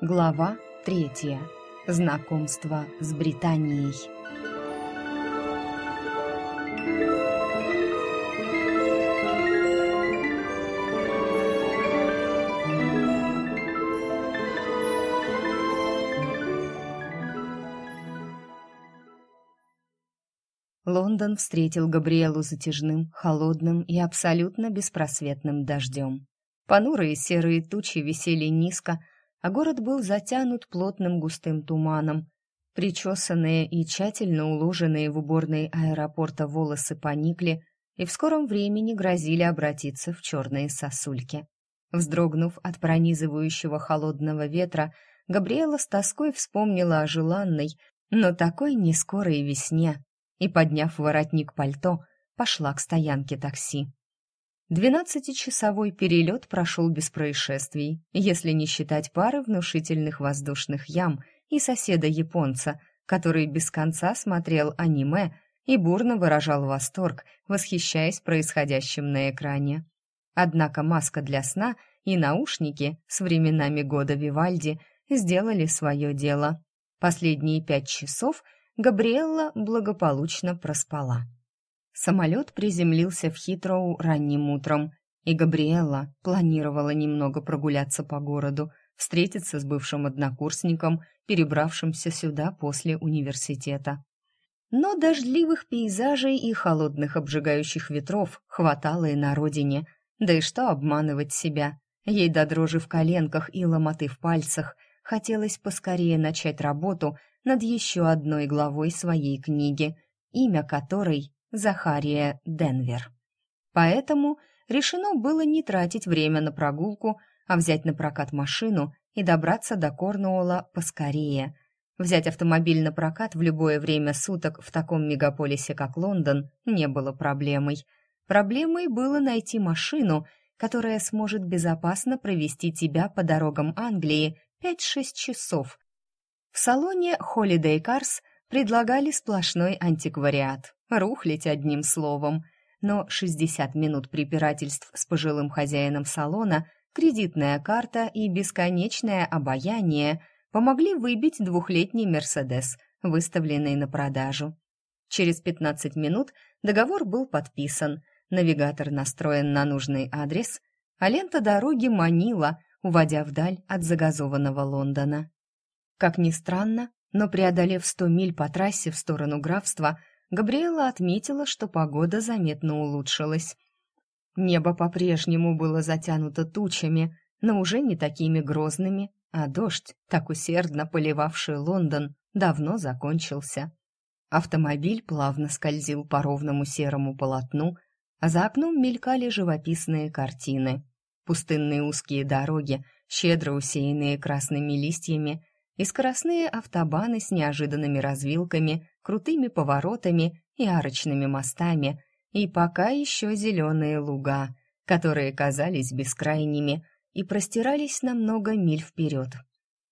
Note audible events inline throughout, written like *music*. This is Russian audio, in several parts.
Глава третья. Знакомство с Британией. Лондон встретил Габриэлу затяжным, холодным и абсолютно беспросветным дождем. Понурые серые тучи висели низко, а город был затянут плотным густым туманом. Причесанные и тщательно уложенные в уборной аэропорта волосы поникли и в скором времени грозили обратиться в черные сосульки. Вздрогнув от пронизывающего холодного ветра, Габриэла с тоской вспомнила о желанной, но такой нескорой весне, и, подняв воротник пальто, пошла к стоянке такси. Двенадцатичасовой перелет прошел без происшествий, если не считать пары внушительных воздушных ям и соседа-японца, который без конца смотрел аниме и бурно выражал восторг, восхищаясь происходящим на экране. Однако маска для сна и наушники с временами года Вивальди сделали свое дело. Последние пять часов — Габриэлла благополучно проспала. Самолет приземлился в Хитроу ранним утром, и Габриэлла планировала немного прогуляться по городу, встретиться с бывшим однокурсником, перебравшимся сюда после университета. Но дождливых пейзажей и холодных обжигающих ветров хватало и на родине, да и что обманывать себя. Ей до дрожи в коленках и ломоты в пальцах хотелось поскорее начать работу над еще одной главой своей книги, имя которой Захария Денвер. Поэтому решено было не тратить время на прогулку, а взять на прокат машину и добраться до Корнуолла поскорее. Взять автомобиль на прокат в любое время суток в таком мегаполисе, как Лондон, не было проблемой. Проблемой было найти машину, которая сможет безопасно провести тебя по дорогам Англии 5-6 часов, в салоне Holiday Cars предлагали сплошной антиквариат, рухлить одним словом. Но 60 минут препирательств с пожилым хозяином салона, кредитная карта и бесконечное обаяние помогли выбить двухлетний «Мерседес», выставленный на продажу. Через 15 минут договор был подписан, навигатор настроен на нужный адрес, а лента дороги манила, уводя вдаль от загазованного Лондона. Как ни странно, но преодолев сто миль по трассе в сторону графства, Габриэла отметила, что погода заметно улучшилась. Небо по-прежнему было затянуто тучами, но уже не такими грозными, а дождь, так усердно поливавший Лондон, давно закончился. Автомобиль плавно скользил по ровному серому полотну, а за окном мелькали живописные картины. Пустынные узкие дороги, щедро усеянные красными листьями, и скоростные автобаны с неожиданными развилками, крутыми поворотами и арочными мостами, и пока еще зеленые луга, которые казались бескрайними и простирались на много миль вперед.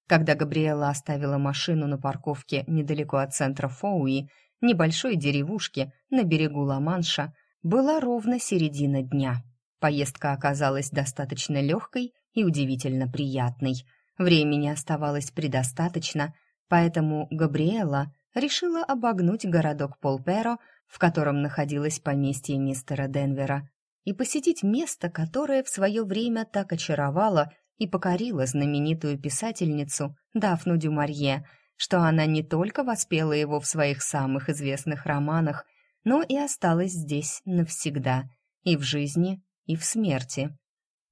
Когда Габриэла оставила машину на парковке недалеко от центра Фоуи, небольшой деревушки на берегу Ла-Манша, была ровно середина дня. Поездка оказалась достаточно легкой и удивительно приятной – Времени оставалось предостаточно, поэтому Габриэла решила обогнуть городок Полперо, в котором находилось поместье мистера Денвера, и посетить место, которое в свое время так очаровало и покорило знаменитую писательницу Дафну Дюмарье, что она не только воспела его в своих самых известных романах, но и осталась здесь навсегда, и в жизни, и в смерти.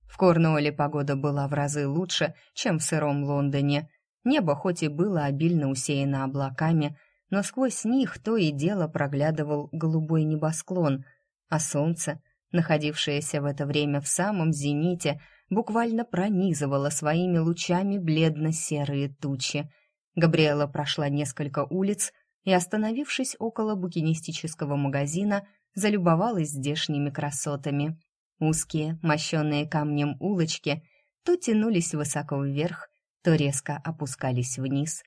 В Корнуолле погода была в разы лучше, чем в сыром Лондоне. Небо хоть и было обильно усеяно облаками, но сквозь них то и дело проглядывал голубой небосклон, а солнце, находившееся в это время в самом зените, буквально пронизывало своими лучами бледно-серые тучи. Габриэла прошла несколько улиц и, остановившись около букинистического магазина, залюбовалась здешними красотами. Узкие, мощенные камнем улочки то тянулись высоко вверх, то резко опускались вниз.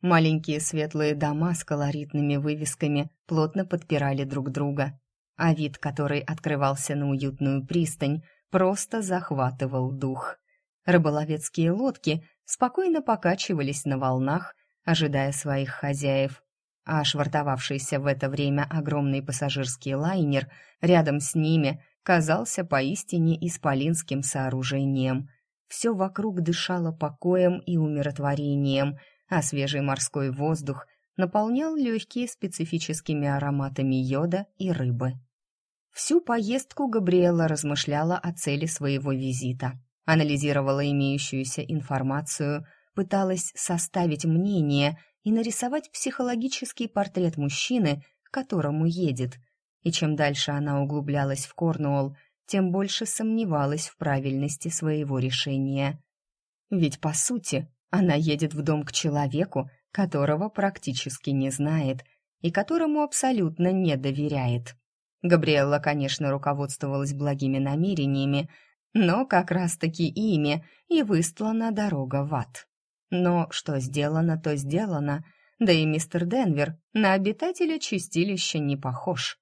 Маленькие светлые дома с колоритными вывесками плотно подпирали друг друга. а вид, который открывался на уютную пристань, просто захватывал дух. Рыболовецкие лодки спокойно покачивались на волнах, ожидая своих хозяев, а швартовавшийся в это время огромный пассажирский лайнер рядом с ними казался поистине исполинским сооружением. Все вокруг дышало покоем и умиротворением, а свежий морской воздух наполнял легкие специфическими ароматами йода и рыбы. Всю поездку Габриэла размышляла о цели своего визита, анализировала имеющуюся информацию, пыталась составить мнение и нарисовать психологический портрет мужчины, к которому едет. И чем дальше она углублялась в Корнуолл, тем больше сомневалась в правильности своего решения. Ведь, по сути, она едет в дом к человеку, которого практически не знает и которому абсолютно не доверяет. Габриэлла, конечно, руководствовалась благими намерениями, но как раз-таки ими и выстлана дорога в ад. Но что сделано, то сделано, да и мистер Денвер на обитателя чистилища не похож.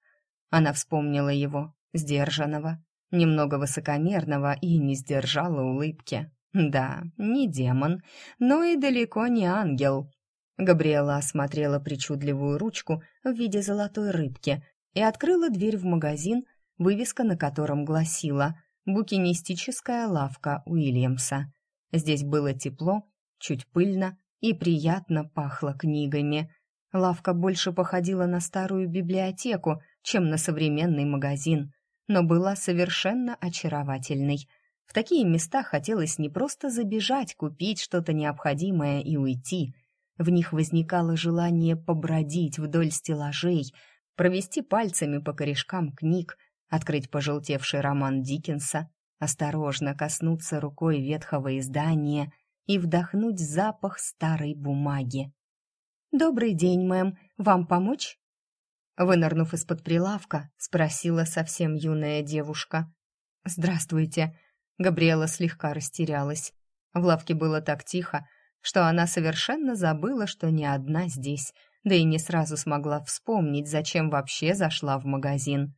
Она вспомнила его, сдержанного, немного высокомерного и не сдержала улыбки. Да, не демон, но и далеко не ангел. Габриэла осмотрела причудливую ручку в виде золотой рыбки и открыла дверь в магазин, вывеска на котором гласила «Букинистическая лавка Уильямса». Здесь было тепло, чуть пыльно и приятно пахло книгами. Лавка больше походила на старую библиотеку, чем на современный магазин, но была совершенно очаровательной. В такие места хотелось не просто забежать, купить что-то необходимое и уйти. В них возникало желание побродить вдоль стеллажей, провести пальцами по корешкам книг, открыть пожелтевший роман Диккенса, осторожно коснуться рукой ветхого издания и вдохнуть запах старой бумаги. «Добрый день, мэм. Вам помочь?» Вынырнув из-под прилавка, спросила совсем юная девушка. «Здравствуйте». Габриэла слегка растерялась. В лавке было так тихо, что она совершенно забыла, что не одна здесь, да и не сразу смогла вспомнить, зачем вообще зашла в магазин.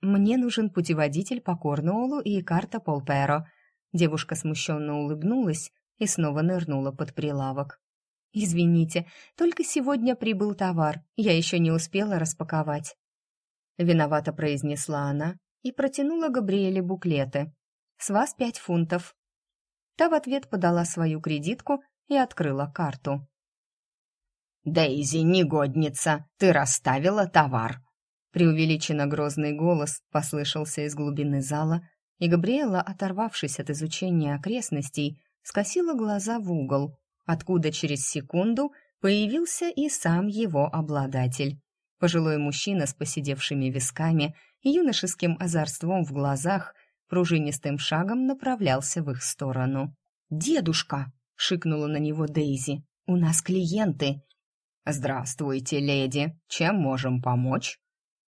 «Мне нужен путеводитель по Корнуоллу и карта Полперо». Девушка смущенно улыбнулась и снова нырнула под прилавок. «Извините, только сегодня прибыл товар, я еще не успела распаковать». Виновато произнесла она и протянула Габриэле буклеты. «С вас пять фунтов». Та в ответ подала свою кредитку и открыла карту. «Дейзи, негодница, ты расставила товар!» Преувеличенно грозный голос послышался из глубины зала, и Габриэла, оторвавшись от изучения окрестностей, скосила глаза в угол, откуда через секунду появился и сам его обладатель. Пожилой мужчина с поседевшими висками юношеским озорством в глазах пружинистым шагом направлялся в их сторону. «Дедушка!» — шикнула на него Дейзи. «У нас клиенты!» «Здравствуйте, леди! Чем можем помочь?»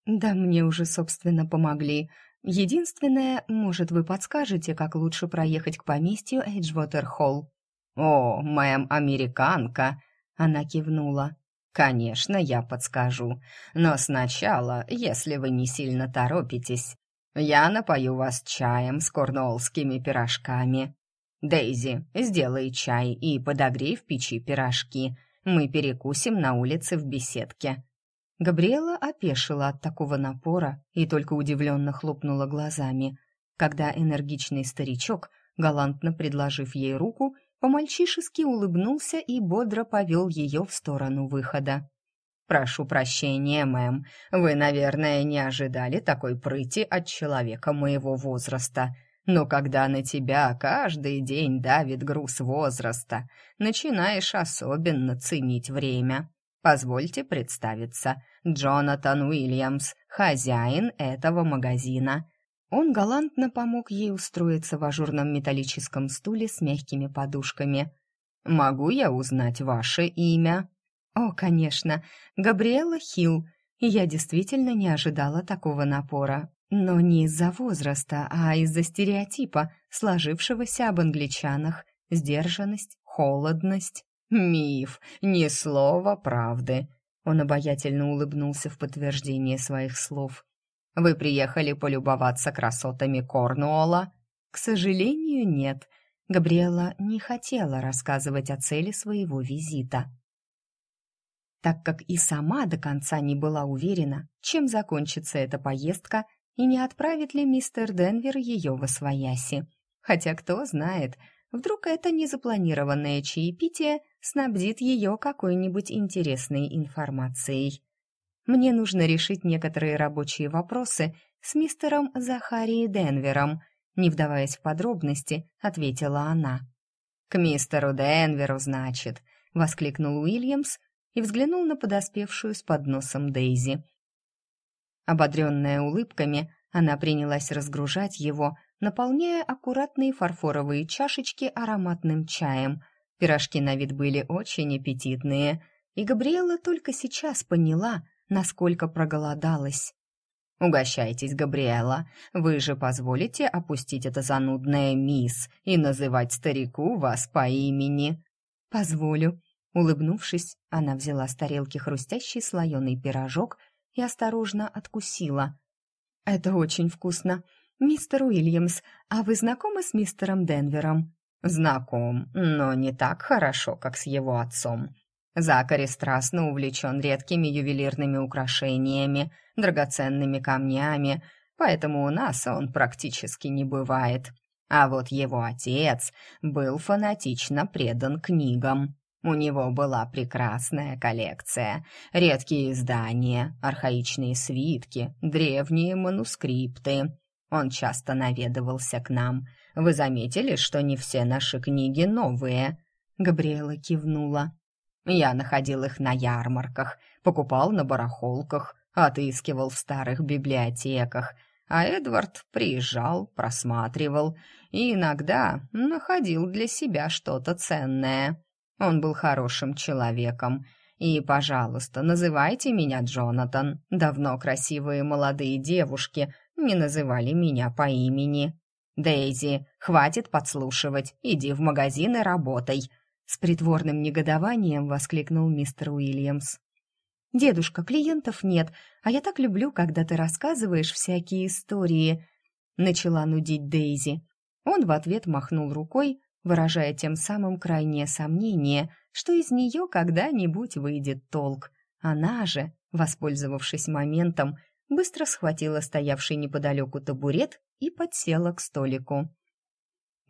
«Да мне уже, собственно, помогли. Единственное, может, вы подскажете, как лучше проехать к поместью Эйджвотер-Холл?» «О, мэм, американка!» — она кивнула. «Конечно, я подскажу. Но сначала, если вы не сильно торопитесь, я напою вас чаем с корнуоллскими пирожками. Дейзи, сделай чай и подогрей в печи пирожки. Мы перекусим на улице в беседке». Габриэла опешила от такого напора и только удивленно хлопнула глазами, когда энергичный старичок, галантно предложив ей руку, по-мальчишески улыбнулся и бодро повел ее в сторону выхода. «Прошу прощения, мэм, вы, наверное, не ожидали такой прыти от человека моего возраста. Но когда на тебя каждый день давит груз возраста, начинаешь особенно ценить время. Позвольте представиться, Джонатан Уильямс, хозяин этого магазина. Он галантно помог ей устроиться в ажурном металлическом стуле с мягкими подушками. «Могу я узнать ваше имя?» «О, конечно, Габриэла Хилл. Я действительно не ожидала такого напора. Но не из-за возраста, а из-за стереотипа, сложившегося об англичанах. Сдержанность, холодность. «Миф, ни слова правды», — он обаятельно улыбнулся в подтверждение своих слов. Вы приехали полюбоваться красотами Корнуола?» «К сожалению, нет». Габриэла не хотела рассказывать о цели своего визита, так как и сама до конца не была уверена, чем закончится эта поездка и не отправит ли мистер Денвер ее во свояси. Хотя кто знает, вдруг это незапланированное чаепитие снабдит ее какой-нибудь интересной информацией. Мне нужно решить некоторые рабочие вопросы с мистером Захарией Денвером, не вдаваясь в подробности, ответила она. «К мистеру Денверу, значит», — воскликнул Уильямс и взглянул на подоспевшую с подносом Дейзи. Ободренная улыбками, она принялась разгружать его, наполняя аккуратные фарфоровые чашечки ароматным чаем. Пирожки на вид были очень аппетитные, и Габриэла только сейчас поняла, насколько проголодалась. «Угощайтесь, Габриэла. Вы же позволите опустить это занудное мисс и называть старику вас по имени?» «Позволю». Улыбнувшись, она взяла с тарелки хрустящий слоеный пирожок и осторожно откусила. «Это очень вкусно. Мистер Уильямс, а вы знакомы с мистером Денвером?» «Знаком, но не так хорошо, как с его отцом. Закари страстно увлечен редкими ювелирными украшениями, драгоценными камнями, поэтому у нас он практически не бывает. А вот его отец был фанатично предан книгам. У него была прекрасная коллекция, редкие издания, архаичные свитки, древние манускрипты. Он часто наведывался к нам. Вы заметили, что не все наши книги новые?» Габриэла кивнула. Я находил их на ярмарках, покупал на барахолках, отыскивал в старых библиотеках, а Эдвард приезжал, просматривал и иногда находил для себя что-то ценное. Он был хорошим человеком. И, пожалуйста, называйте меня Джонатан. Давно красивые молодые девушки не называли меня по имени. Дейзи, хватит подслушивать, иди в магазин и работай, с притворным негодованием воскликнул мистер Уильямс. «Дедушка, клиентов нет, а я так люблю, когда ты рассказываешь всякие истории», — начала нудить Дейзи. Он в ответ махнул рукой, выражая тем самым крайнее сомнение, что из нее когда-нибудь выйдет толк. Она же, воспользовавшись моментом, быстро схватила стоявший неподалеку табурет и подсела к столику.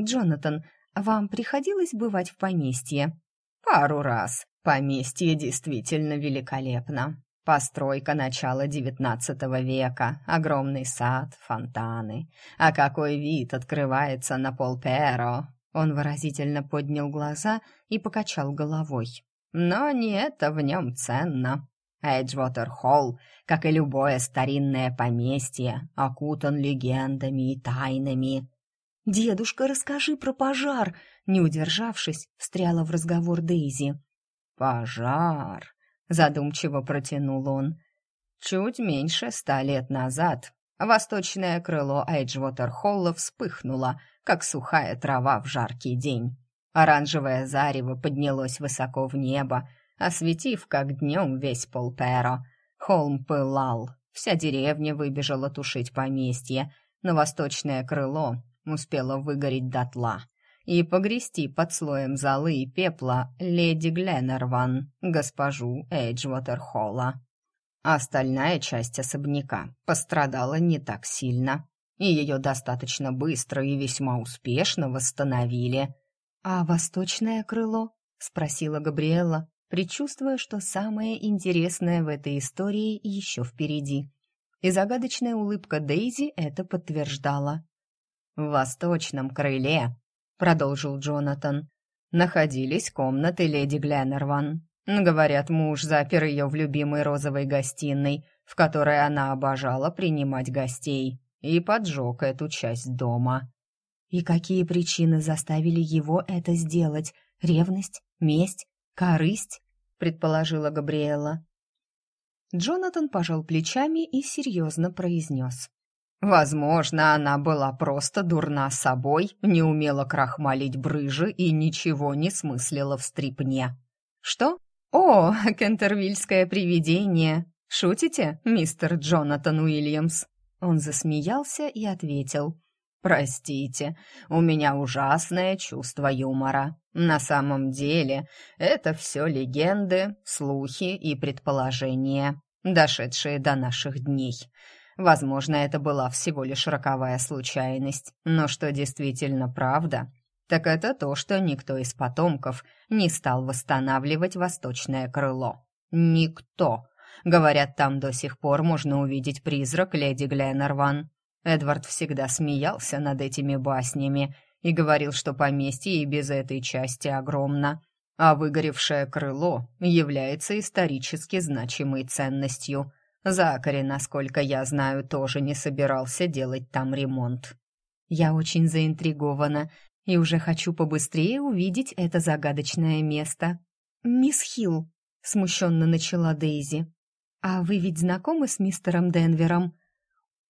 «Джонатан, вам приходилось бывать в поместье?» «Пару раз. Поместье действительно великолепно. Постройка начала девятнадцатого века, огромный сад, фонтаны. А какой вид открывается на Полперо!» Он выразительно поднял глаза и покачал головой. «Но не это в нем ценно. Эйджвотер-Холл, как и любое старинное поместье, окутан легендами и тайнами. «Дедушка, расскажи про пожар!» Не удержавшись, встряла в разговор Дейзи. «Пожар!» — задумчиво протянул он. «Чуть меньше ста лет назад восточное крыло Эйджвотер-Холла вспыхнуло, как сухая трава в жаркий день. Оранжевое зарево поднялось высоко в небо, осветив, как днем, весь Полперо. Холм пылал, вся деревня выбежала тушить поместье, но восточное крыло успела выгореть дотла и погрести под слоем золы и пепла леди Гленнерван, госпожу Эйджвотерхолла. Остальная часть особняка пострадала не так сильно, и ее достаточно быстро и весьма успешно восстановили. «А восточное крыло?» — спросила Габриэла, предчувствуя, что самое интересное в этой истории еще впереди. И загадочная улыбка Дейзи это подтверждала. В восточном крыле, продолжил Джонатан, находились комнаты леди Гленнерван. Говорят, муж запер ее в любимой розовой гостиной, в которой она обожала принимать гостей, и поджег эту часть дома. И какие причины заставили его это сделать? Ревность, месть, корысть? предположила Габриэла. Джонатан пожал плечами и серьезно произнес. Возможно, она была просто дурна собой, не умела крахмалить брыжи и ничего не смыслила в стрипне. Что? О, *laughs* кентервильское привидение. Шутите, мистер Джонатан Уильямс? Он засмеялся и ответил. «Простите, у меня ужасное чувство юмора. На самом деле это все легенды, слухи и предположения, дошедшие до наших дней. Возможно, это была всего лишь роковая случайность, но что действительно правда, так это то, что никто из потомков не стал восстанавливать восточное крыло. Никто. Говорят, там до сих пор можно увидеть призрак леди Гленнерван. Эдвард всегда смеялся над этими баснями и говорил, что поместье и без этой части огромно, а выгоревшее крыло является исторически значимой ценностью. Закари, насколько я знаю, тоже не собирался делать там ремонт. Я очень заинтригована и уже хочу побыстрее увидеть это загадочное место. «Мисс Хилл», — смущенно начала Дейзи, — «а вы ведь знакомы с мистером Денвером?»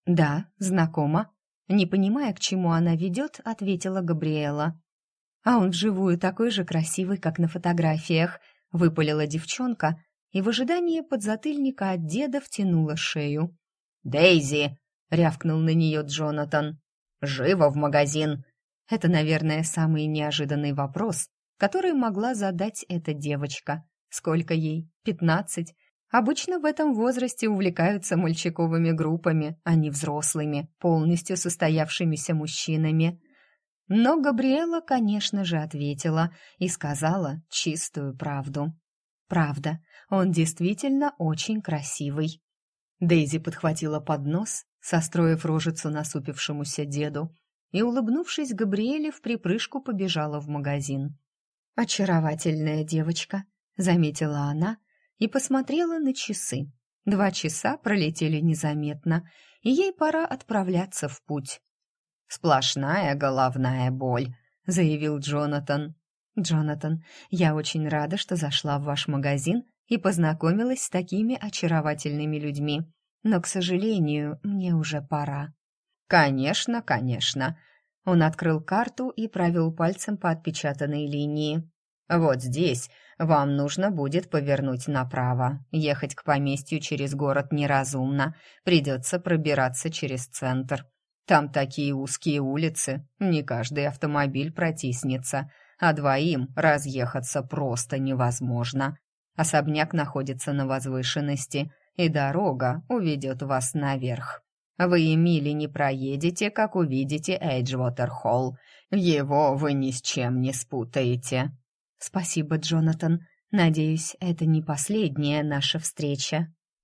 «Да, знакома», — не понимая, к чему она ведет, ответила Габриэла. «А он вживую такой же красивый, как на фотографиях», — выпалила девчонка и в ожидании подзатыльника от деда втянула шею. «Дейзи!» — рявкнул на нее Джонатан. «Живо в магазин!» Это, наверное, самый неожиданный вопрос, который могла задать эта девочка. Сколько ей? Пятнадцать? Обычно в этом возрасте увлекаются мальчиковыми группами, а не взрослыми, полностью состоявшимися мужчинами. Но Габриэла, конечно же, ответила и сказала чистую правду. Правда, он действительно очень красивый. Дейзи подхватила поднос, состроив рожицу насупившемуся деду, и, улыбнувшись Габриэле, в припрыжку побежала в магазин. «Очаровательная девочка», — заметила она и посмотрела на часы. Два часа пролетели незаметно, и ей пора отправляться в путь. «Сплошная головная боль», — заявил Джонатан. «Джонатан, я очень рада, что зашла в ваш магазин и познакомилась с такими очаровательными людьми, но, к сожалению, мне уже пора». «Конечно, конечно». Он открыл карту и провел пальцем по отпечатанной линии. «Вот здесь вам нужно будет повернуть направо. Ехать к поместью через город неразумно. Придется пробираться через центр. Там такие узкие улицы, не каждый автомобиль протиснется, а двоим разъехаться просто невозможно. Особняк находится на возвышенности, и дорога уведет вас наверх. Вы и мили не проедете, как увидите Эйджвотер-Холл. Его вы ни с чем не спутаете». «Спасибо, Джонатан. Надеюсь, это не последняя наша встреча».